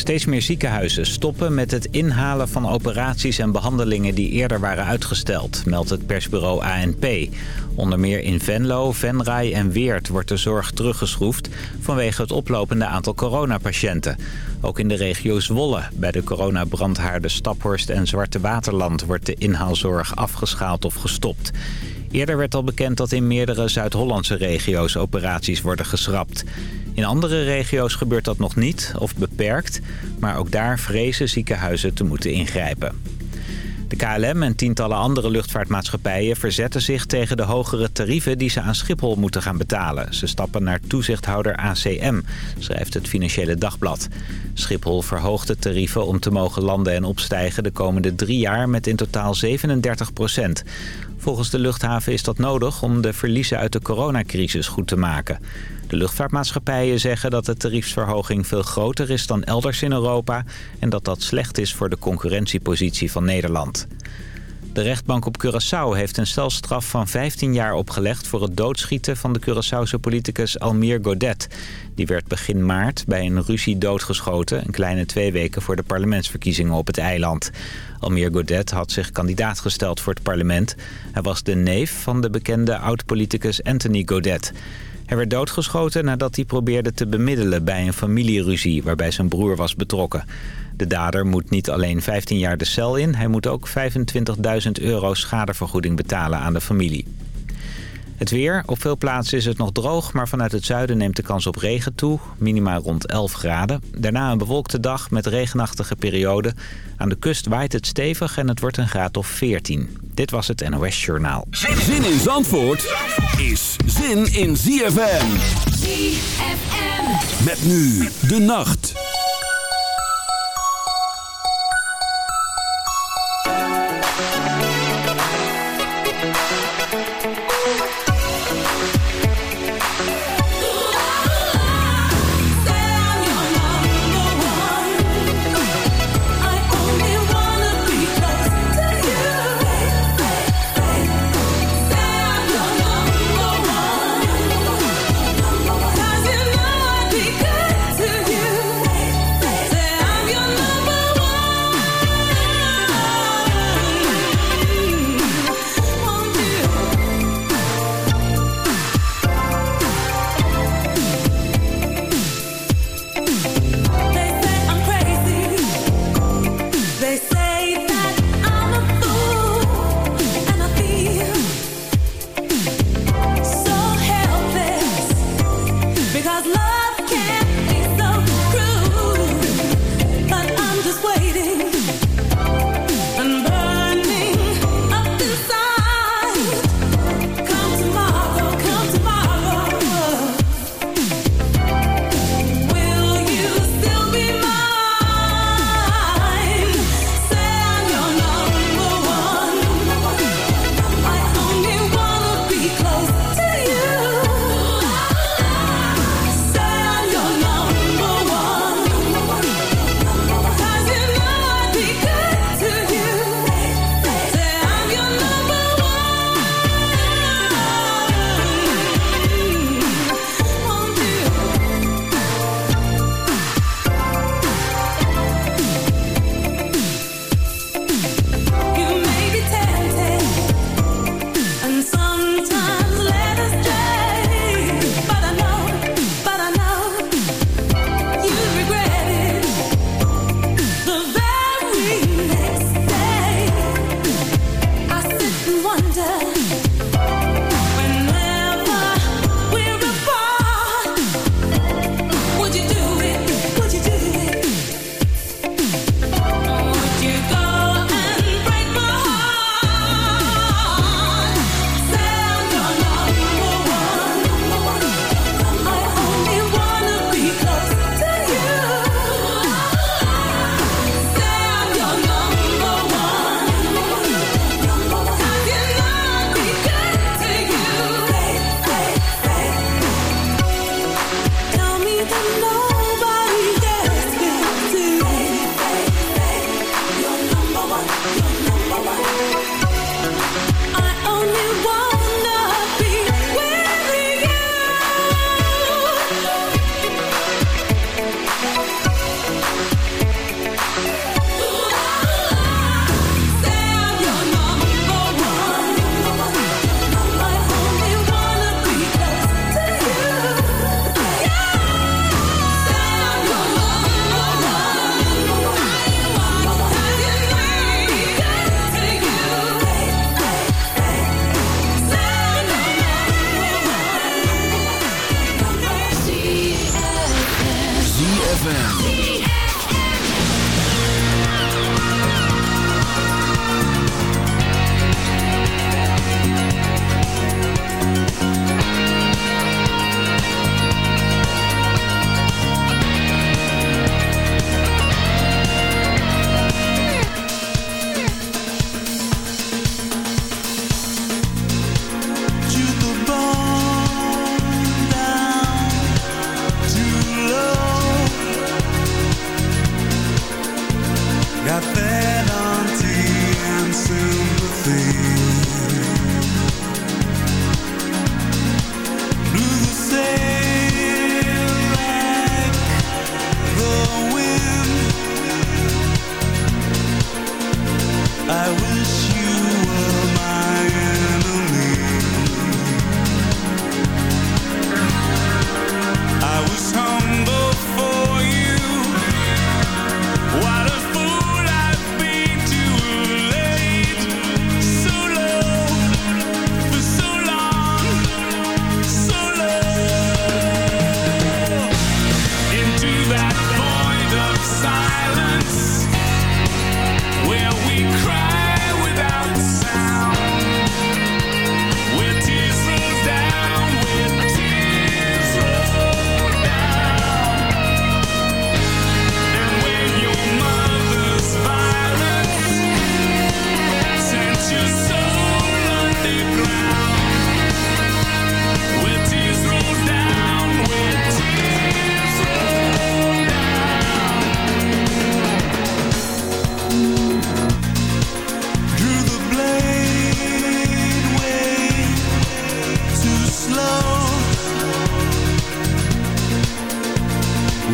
Steeds meer ziekenhuizen stoppen met het inhalen van operaties en behandelingen die eerder waren uitgesteld, meldt het persbureau ANP. Onder meer in Venlo, Venray en Weert wordt de zorg teruggeschroefd vanwege het oplopende aantal coronapatiënten. Ook in de regio Zwolle, bij de coronabrandhaarden Staphorst en Zwarte Waterland wordt de inhaalzorg afgeschaald of gestopt. Eerder werd al bekend dat in meerdere Zuid-Hollandse regio's operaties worden geschrapt. In andere regio's gebeurt dat nog niet of beperkt, maar ook daar vrezen ziekenhuizen te moeten ingrijpen. De KLM en tientallen andere luchtvaartmaatschappijen verzetten zich tegen de hogere tarieven die ze aan Schiphol moeten gaan betalen. Ze stappen naar toezichthouder ACM, schrijft het Financiële Dagblad. Schiphol verhoogt de tarieven om te mogen landen en opstijgen de komende drie jaar met in totaal 37 procent. Volgens de luchthaven is dat nodig om de verliezen uit de coronacrisis goed te maken. De luchtvaartmaatschappijen zeggen dat de tariefsverhoging veel groter is dan elders in Europa... en dat dat slecht is voor de concurrentiepositie van Nederland. De rechtbank op Curaçao heeft een celstraf van 15 jaar opgelegd... voor het doodschieten van de Curaçaose politicus Almir Godet. Die werd begin maart bij een ruzie doodgeschoten... een kleine twee weken voor de parlementsverkiezingen op het eiland. Almir Godet had zich kandidaat gesteld voor het parlement. Hij was de neef van de bekende oud-politicus Anthony Godet... Hij werd doodgeschoten nadat hij probeerde te bemiddelen bij een familieruzie waarbij zijn broer was betrokken. De dader moet niet alleen 15 jaar de cel in, hij moet ook 25.000 euro schadevergoeding betalen aan de familie. Het weer. Op veel plaatsen is het nog droog, maar vanuit het zuiden neemt de kans op regen toe. Minima rond 11 graden. Daarna een bewolkte dag met regenachtige perioden. Aan de kust waait het stevig en het wordt een graad of 14. Dit was het NOS Journaal. Zin in Zandvoort is zin in ZFM. ZFM. Met nu de nacht.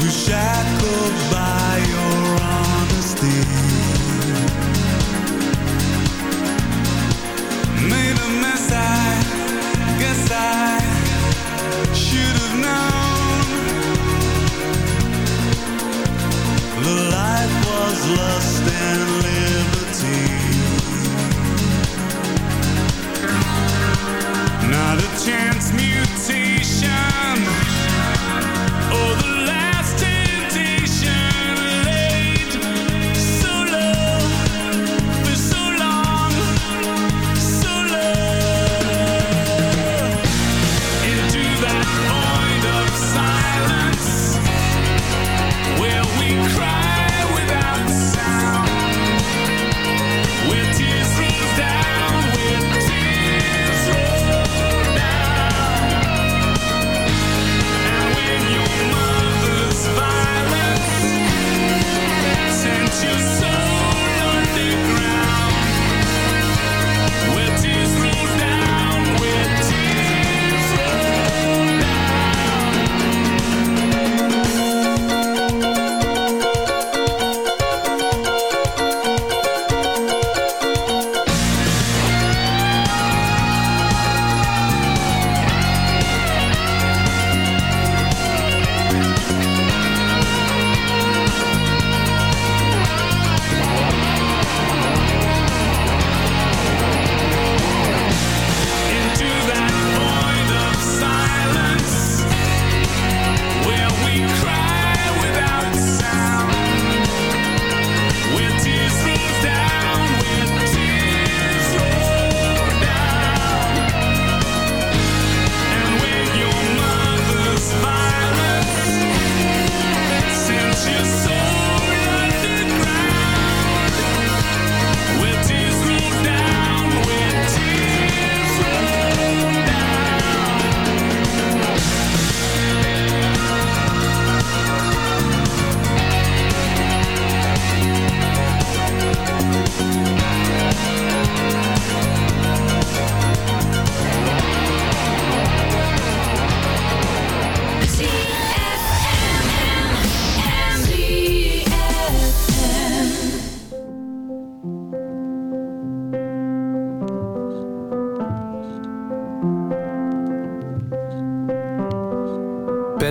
we shackled by your honesty. Made a mess, I guess I should have known. The life was lust and liberty. Not a chance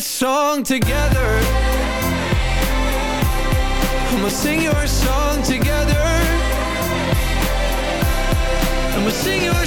Your song together. We'll sing your song together. We'll sing your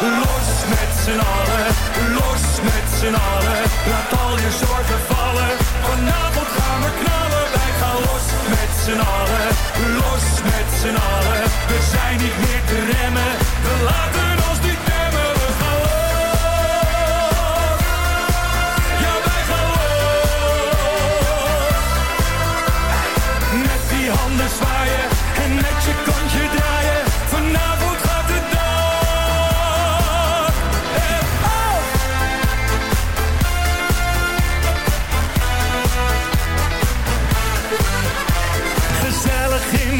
Los met z'n allen, los met z'n allen. Laat al je zorgen vallen, vanavond gaan we knallen. Wij gaan los met z'n allen, los met z'n allen. We zijn niet meer te remmen, we laten ons niet temmen. We gaan los, ja wij gaan los. Met die handen zwaar.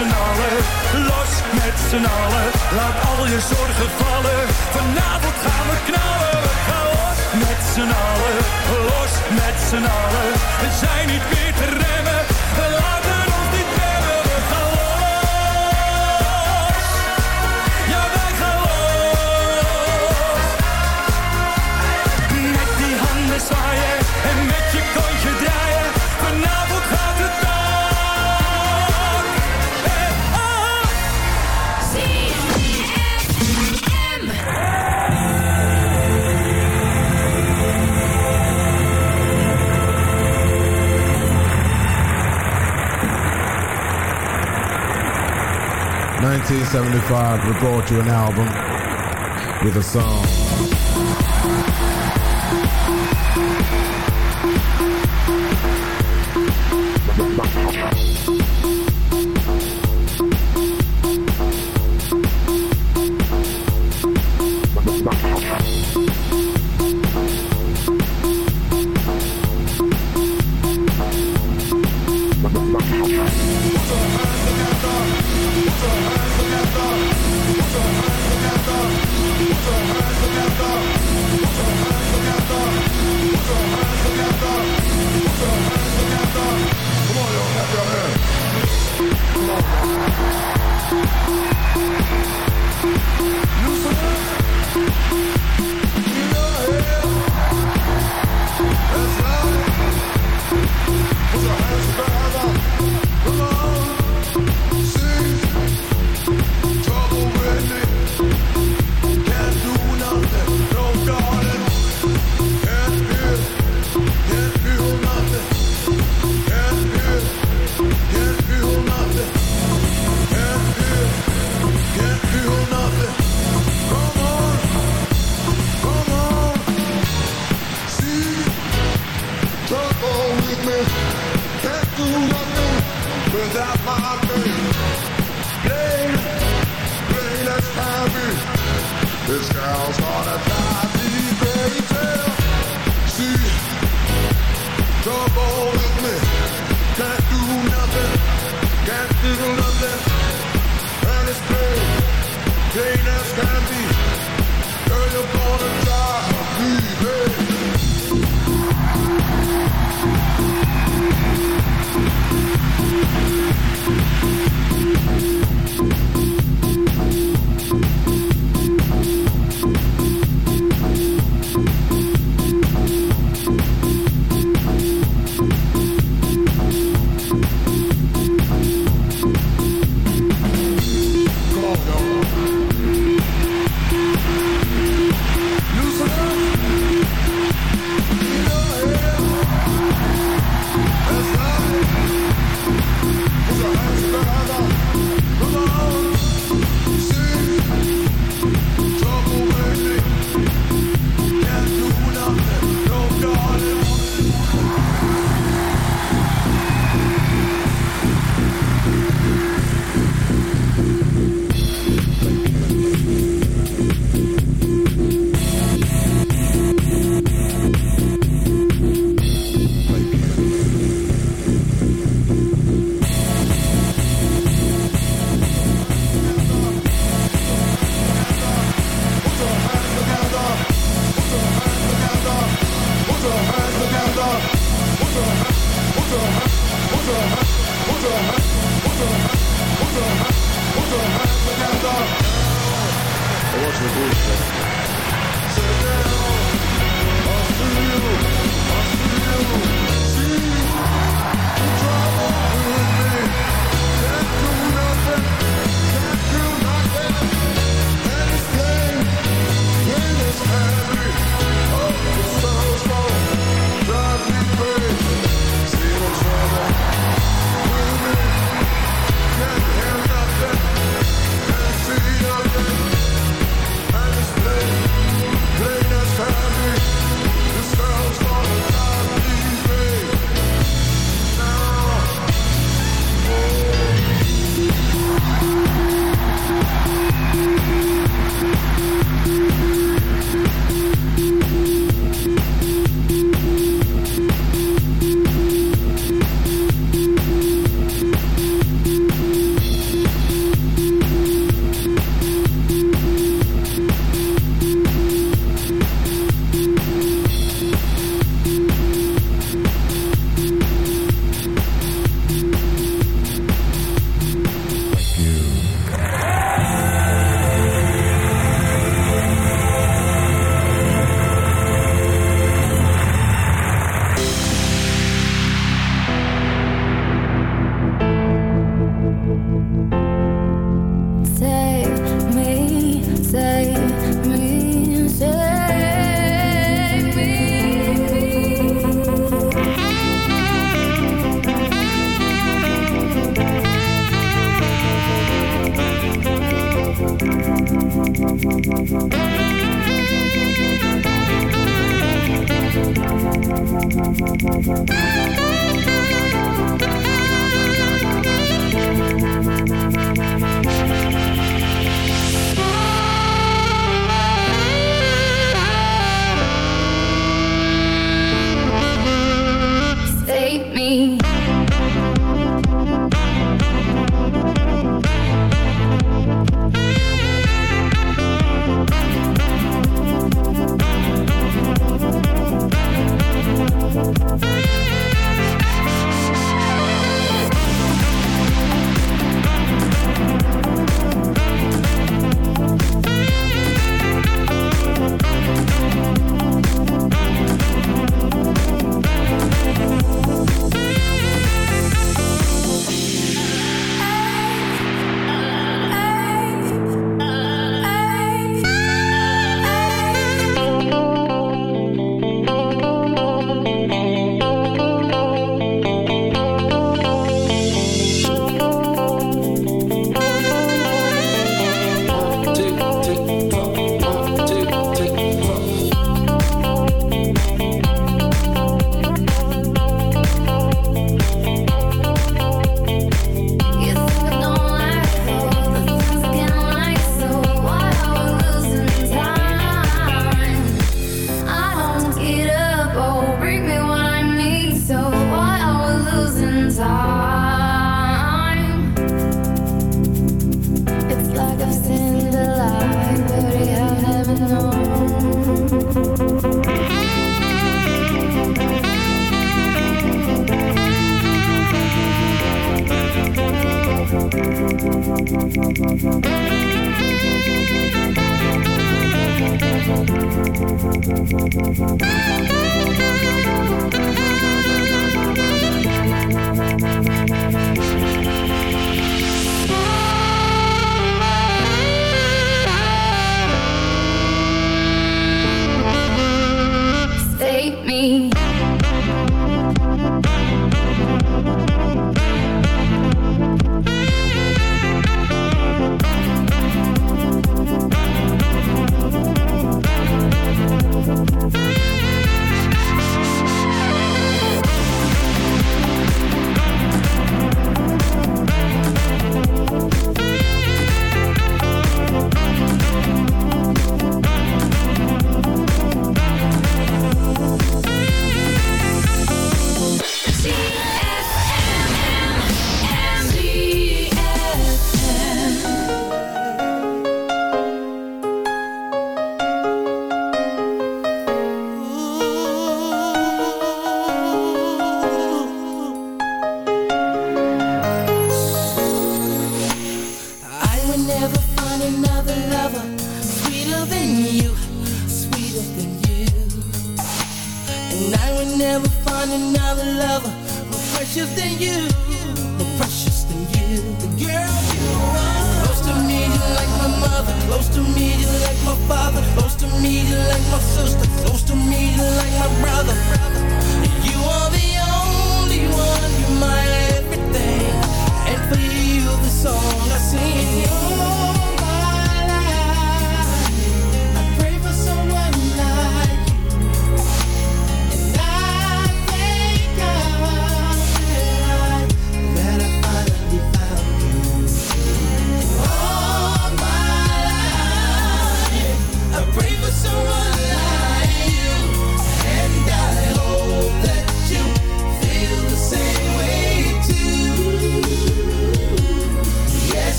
z'n allen, los met z'n allen. Laat al je zorgen vallen, vanavond gaan we knallen. Ga los met z'n allen, los met z'n allen. We zijn niet meer te remmen 1975 recorded you an album with a song.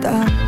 stop